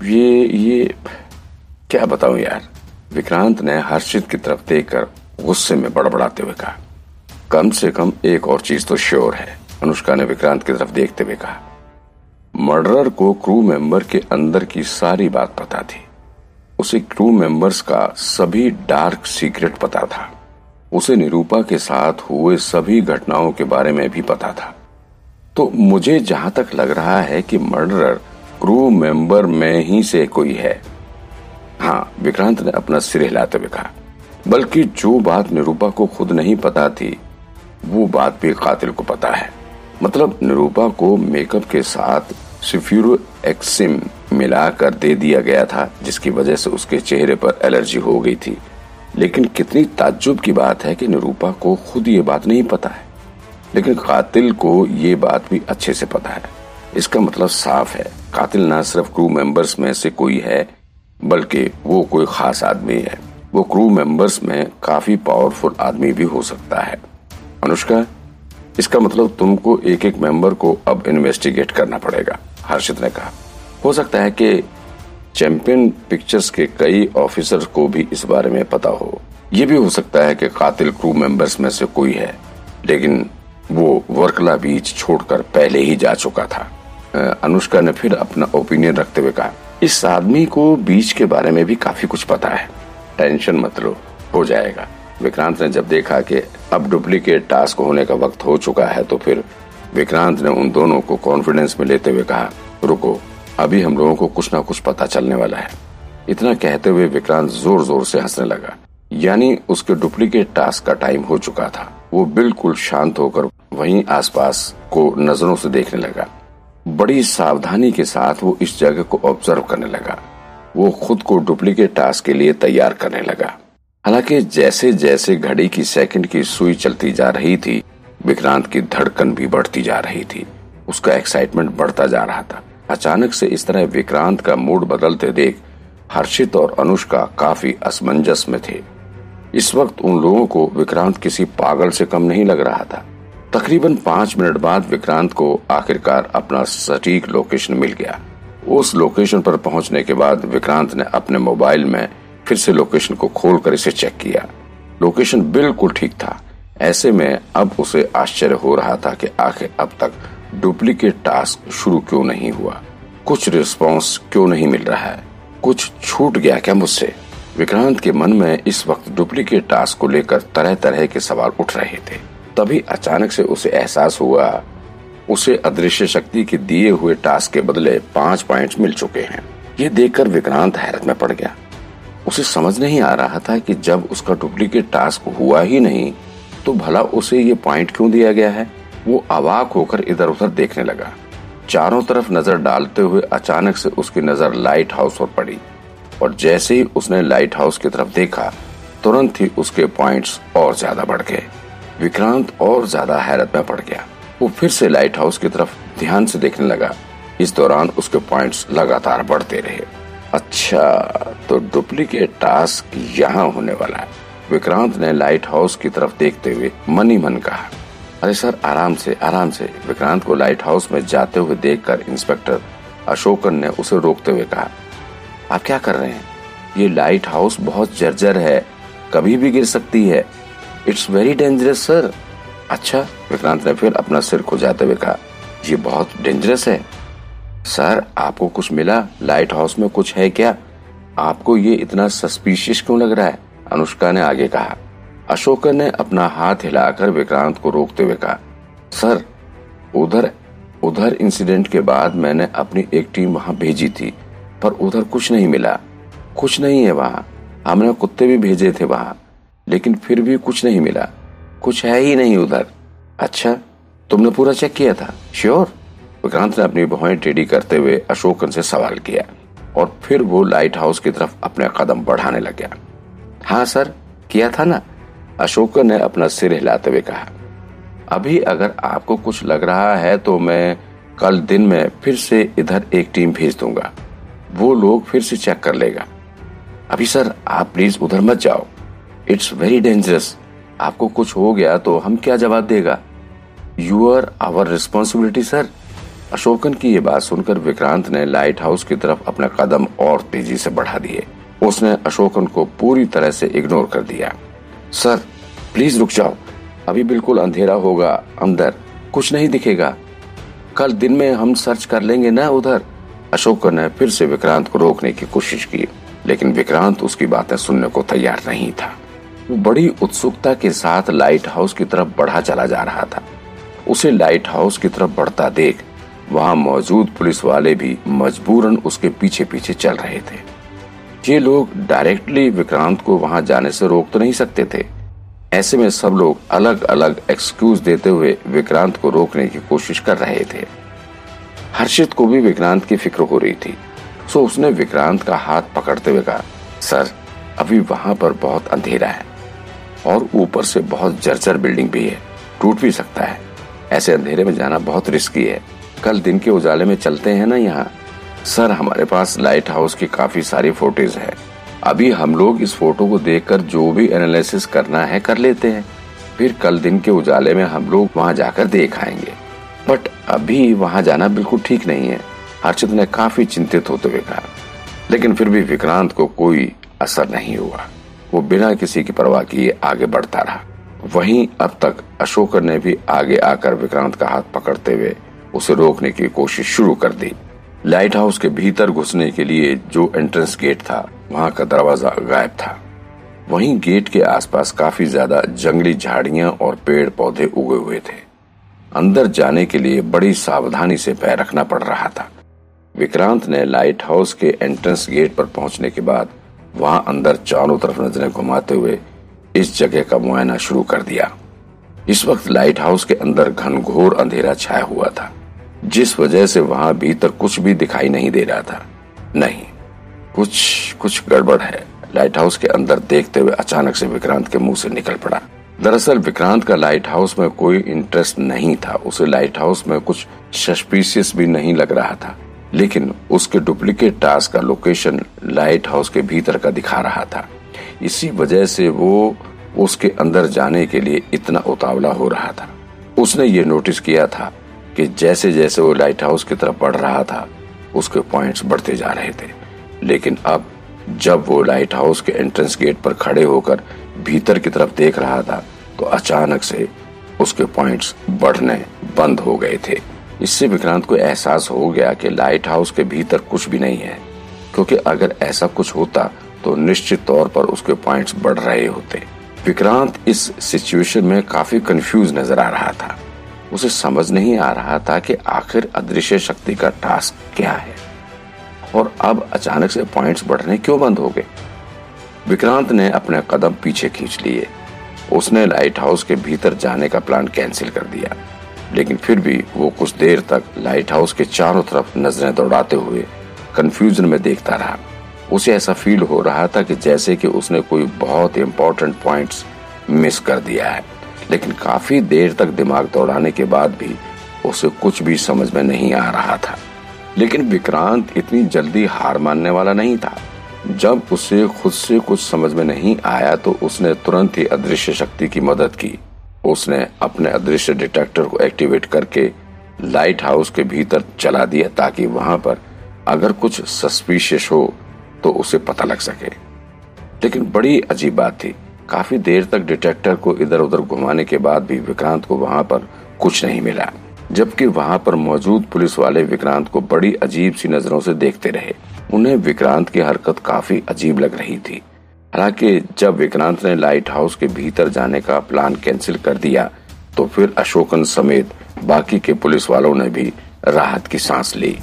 ये ये, क्या बताऊँ यार? विक्रांत ने हर्षित की तरफ़ देखकर गुस्से में बड़बड़ाते हुए कहा, कम से कम एक और चीज़ तो श्योर है, अनुष्का ने विक्रांत की तरफ़ देखते हुए कहा। मर्डरर को क्रू मेंबर के अंदर की सारी बात पता थी। उसे क्रू मेंबर्स का सभी डार्क सीक्रेट पता था। उसे निरूपा के साथ हुए सभी घटनाओं के बारे में भी पता था। तो मुझे जहाँ तक लग रहा है कि मर्डरर क्रू मेंबर में ही से कोई है। हाँ विक्रांत ने अपना सिर हिलाते हुए कहा, बल्कि जो बात निरूपा को खुद नहीं पता थी, वो बात भी कातिल को पता है। मतलब निरूपा को मेकअप के साथ सिफ्यूरो एक्सिम मिलाकर दे दिया गया था, जिसकी वजह से उसके चेहरे पर एलर्जी हो गई थी। लेकिन कितनी ताज्जुब की बात है कि निरूपा को खुद ये बात नहीं पता है। लेकिन कातिल को ये बात भी अच्छे से पता है। इसका मतलब साफ़ है। कातिल न सिर्फ़ क्रू मेंबर्स में से कोई है, बल्कि वो कोई खास आदमी है। वो क्रू मेंबर्स में काफ़ी पावरफुल आदमी भी हो सकता है। अनुष्का, इसका मतलब तुमको एक एक मेंबर को अब इन्वेस्टिगेट करना पड़ेगा, हर्षित ने कहा। हो सकता है कि चैंपियन पिक्चर्स के कई ऑफिसर को भी इस बारे में पता हो। ये भी हो सकता है कि कातिल क्रू मेंबर्स में से कोई है, लेकिन वो वर्कला बीच छोड़कर पहले ही जा चुका था। अनुष्का ने फिर अपना ओपिनियन रखते हुए कहा, इस आदमी को बीच के बारे में भी काफ़ी कुछ पता है। टेंशन मत लो, हो जाएगा। विक्रांत ने जब देखा कि अब डुप्लीकेट टास्क होने का वक्त हो चुका है तो फिर विक्रांत ने उन दोनों को कॉन्फिडेंस में लेते हुए कहा, रुको, अभी हम लोगों को कुछ ना कुछ पता चलने वाला है। इतना कहते हुए विक्रांत ज़ोर ज़ोर से हंसने लगा। यानी उसके डुप्लीकेट टास्क का टाइम हो चुका था। वो बिल्कुल शांत होकर वहीं आसपास को नज़रों से देखने लगा। बड़ी सावधानी के साथ वो इस जगह को ऑब्ज़र्व करने लगा। वो खुद को डुप्लीकेट टास्क के लिए तैयार करने लगा। हालाँकि जैसे जैसे घड़ी की सेकंड की सुई चलती जा रही थी, विक्रांत की धड़कन भी बढ़ती जा रही थी। उसका एक्साइटमेंट बढ़ता जा रहा था। अचानक से इस तरह विक्रांत का मूड बदलते देख हर्षित और अनुष्का काफ़ी असमंजस में थे। इस वक्त उन लोगों को विक्रांत किसी पागल से कम नहीं लग रहा था। तकरीबन पाँच मिनट बाद विक्रांत को आखिरकार अपना सटीक लोकेशन मिल गया। उस लोकेशन पर पहुँचने के बाद विक्रांत ने अपने मोबाइल में फिर से लोकेशन को खोलकर इसे चेक किया। लोकेशन बिल्कुल ठीक था। ऐसे में अब उसे आश्चर्य हो रहा था कि आखिर अब तक डुप्लीकेट टास्क शुरू क्यों नहीं हुआ? कुछ रिस्पांस क्यों नहीं मिल रहा है? कुछ छूट गया क्या मुझसे? विक्रांत के मन में इस वक्त डुप्लीकेट टास्क को लेकर तरह तरह के सवाल उठ रहे थे। तभी अचानक से उसे एहसास हुआ, उसे अदृश्य शक्ति के दिए हुए टास्क के बदले पाँच पॉइंट्स मिल चुके हैं। ये देखकर विक्रांत हैरत में पड़ गया। उसे समझ नहीं आ रहा था कि जब उसका डुप्लीकेट टास्क हुआ ही नहीं तो भला उसे ये पॉइंट क्यों दिया गया है? वो अवाक होकर इधर उधर देखने लगा। चारों तरफ़ नज़र डालते हुए अचानक से उसकी नज़र लाइट हाउस पर पड़ी, और जैसे ही उसने लाइट हाउस की तरफ़ देखा, तुरंत ही उसके पॉइंट्स और ज़्यादा बढ़ गए। विक्रांत और ज़्यादा हैरत में पड़ गया। वो फिर से लाइट हाउस की तरफ़ ध्यान से देखने लगा। इस दौरान उसके पॉइंट्स लगातार बढ़ते रहे। अच्छा तो डुप्लीकेट टास्क यहाँ होने वाला है। विक्रांत ने लाइट हाउस की तरफ़ देखते हुए मन मन कहा, अरे सर, आराम से आराम से। विक्रांत को लाइट हाउस में जाते हुए देखकर इंस्पेक्टर अशोकन ने उसे रोकते हुए कहा, आप क्या कर रहे हैं? ये लाइट हाउस बहुत जर्जर है, कभी भी गिर सकती है। इट्स वेरी डेंजरस सर अच्छा विक्रांत ने फिर अपना सिर खुजाते हुए कहा, ये बहुत डेंजरस है। सर, आपको कुछ मिला? लाइट हाउस में कुछ है क्या? आपको ये इतना सस्पिशियस क्यों लग रहा है? अनुष्का ने आगे कहा। अशोकन ने अपना हाथ हिलाकर विक्रांत को रोकते हुए कहा, सर, उधर उधर इंसिडेंट के बाद मैंने अपनी एक टीम वहाँ भेजी थी, पर उधर कुछ नहीं मिला। कुछ नहीं है वहाँ। हमने कुत्ते भी भेजे थे वहाँ। लेकिन फिर भी कुछ नहीं मिला। कुछ है ही नहीं उधर। अच्छा तुमने पूरा चेक किया था? श्योर विक्रांत ने अपनी भुआई टेढ़ी करते हुए अशोकन से सवाल किया और फिर वो लाइट हाउस की तरफ़ अपने कदम बढ़ाने लग गया। हाँ सर, किया था ना? अशोकन ने अपना सिर हिलाते हुए कहा, अभी अगर आपको कुछ लग रहा है तो मैं कल दिन में फिर से इधर एक टीम भेज दूँगा। वो लोग फिर से चेक कर लेगा। अभी सर, आप प्लीज़ उधर मत जाओ। इट्स वेरी डेंजरस आपको कुछ हो गया तो हम क्या जवाब देगा? You are our responsibility sir Ashokan की ये बात सुनकर विक्रांत ने लाइट हाउस की तरफ़ अपना कदम और तेज़ी से बढ़ा दिए। उसने अशोकन को पूरी तरह से इग्नोर कर दिया। सर प्लीज़ रुक जाओ। अभी बिल्कुल अंधेरा होगा अंदर। कुछ नहीं दिखेगा। कल दिन में हम सर्च कर लेंगे ना उधर? अशोकन ने फिर से विक्रांत को रोकने की कोशिश की, लेकिन विक्रांत उसकी बातें सुनने को तैयार नहीं था। वो बड़ी उत्सुकता के साथ लाइट हाउस की तरफ़ बढ़ा चला जा रहा था। उसे लाइट हाउस की तरफ़ बढ़ता देख, वहाँ मौजूद पुलिस वाले भी मजबूरन उसके पीछे पीछे चल रहे थे। ये लोग डायरेक्टली विक्रांत को वहाँ जाने से रोक तो नहीं सकते थे। ऐसे में सब लोग अलग अलग एक्सक्यूज देते हुए विक्रांत को रोकने की कोशिश कर रहे थे। हर्षित को भी विक्रांत की फ़िक्र हो रही थी। सो उसने विक्रांत का हाथ पकड़ते हुए कहा, सर, अभी वहाँ पर बहुत अंधेरा है। और ऊपर से बहुत जर्जर बिल्डिंग भी है। टूट भी सकता है। ऐसे अंधेरे में जाना बहुत रिस्की है। कल दिन के उजाले में चलते हैं ना यहाँ। सर, हमारे पास लाइट हाउस की काफ़ी सारी फ़ोटोज़ है। अभी हम लोग इस फ़ोटो को देखकर जो भी एनालिसिस करना है कर लेते हैं। फिर कल दिन के उजाले में हम लोग वहाँ जाकर देख आएँगे। बट अभी वहाँ जाना बिल्कुल ठीक नहीं है। हर्षित ने काफ़ी चिंतित होते हुए कहा। लेकिन फिर भी विक्रांत को कोई असर नहीं हुआ। वो बिना किसी की परवाह किए आगे बढ़ता रहा। वहीं अब तक अशोकर ने भी आगे आकर विक्रांत का हाथ पकड़ते हुए उसे रोकने की कोशिश शुरू कर दी। लाइट हाउस के भीतर घुसने के लिए जो एंट्रेंस गेट था, वहाँ का दरवाज़ा गायब था। वहीं गेट के आसपास काफ़ी ज़्यादा जंगली झाड़ियाँ और पेड़ पौधे उगे हुए थे। अंदर जाने के लिए बड़ी सावधानी से पैर रखना पड़ रहा था। विक्रांत ने लाइट हाउस के एंट्रेंस गेट पर पहुँचने के बाद वहाँ अंदर चारों तरफ़ नज़रें घुमाते हुए इस जगह का मुआयना शुरू कर दिया। इस वक्त लाइट हाउस के अंदर घनघोर अंधेरा छाया हुआ था, जिस वजह से वहाँ भीतर कुछ भी दिखाई नहीं दे रहा था। नहीं, कुछ कुछ गड़बड़ है। लाइट हाउस के अंदर देखते हुए अचानक से विक्रांत के मुँह से निकल पड़ा। दरअसल विक्रांत का लाइट हाउस में कोई इंटरेस्ट नहीं था। उसे लाइट हाउस में कुछ सस्पिशियस भी नहीं लग रहा था। लेकिन उसके डुप्लीकेट टास्क का लोकेशन लाइट हाउस के भीतर का दिखा रहा था। इसी वजह से वो उसके अंदर जाने के लिए इतना उतावला हो रहा था। उसने ये नोटिस किया था कि जैसे जैसे वो लाइट हाउस की तरफ़ बढ़ रहा था, उसके पॉइंट्स बढ़ते जा रहे थे। लेकिन अब जब वो लाइट हाउस के एंट्रेंस गेट पर खड़े होकर भीतर की तरफ़ देख रहा था तो अचानक से उसके पॉइंट्स बढ़ने बंद हो गए थे। इससे विक्रांत को एहसास हो गया कि लाइट हाउस के भीतर कुछ भी नहीं है, क्योंकि अगर ऐसा कुछ होता तो निश्चित तौर पर उसके पॉइंट्स बढ़ रहे होते। विक्रांत इस सिचुएशन में काफ़ी कंफ्यूज नज़र आ रहा था। उसे समझ नहीं आ रहा था कि आखिर अदृश्य शक्ति का टास्क क्या है। और अब अचानक से पॉइंट्स बढ़ने क्यों बंद हो गए? विक्रांत ने अपने कदम पीछे खींच लिए। उसने लाइट हाउस के भीतर जाने का प्लान कैंसिल कर दिया। लेकिन फिर भी वो कुछ देर तक लाइट हाउस के चारों तरफ़ नज़रें दौड़ाते हुए कंफ्यूजन में देखता रहा। उसे ऐसा फील हो रहा था कि जैसे कि उसने कोई बहुत इंपॉर्टेंट पॉइंट्स मिस कर दिया है। लेकिन काफ़ी देर तक दिमाग दौड़ाने के बाद भी उसे कुछ भी समझ में नहीं आ रहा था। लेकिन विक्रांत इतनी जल्दी हार मानने वाला नहीं था। जब उसे खुद से कुछ समझ में नहीं आया तो उसने तुरंत ही अदृश्य शक्ति की मदद की। उसने अपने अदृश्य डिटेक्टर को एक्टिवेट करके लाइट हाउस के भीतर चला दिया ताकि वहाँ पर अगर कुछ सस्पिशियस हो तो उसे पता लग सके। लेकिन बड़ी अजीब बात थी। काफ़ी देर तक डिटेक्टर को इधर उधर घुमाने के बाद भी विक्रांत को वहाँ पर कुछ नहीं मिला, जबकि वहाँ पर मौजूद पुलिस वाले विक्रांत को बड़ी अजीब सी नज़रों से देखते रहे। उन्हें विक्रांत की हरकत काफ़ी अजीब लग रही थी। हालाँकि जब विक्रांत ने लाइट हाउस के भीतर जाने का प्लान कैंसिल कर दिया तो फिर अशोकन समेत बाकी के पुलिस वालों ने भी राहत की सांस ली।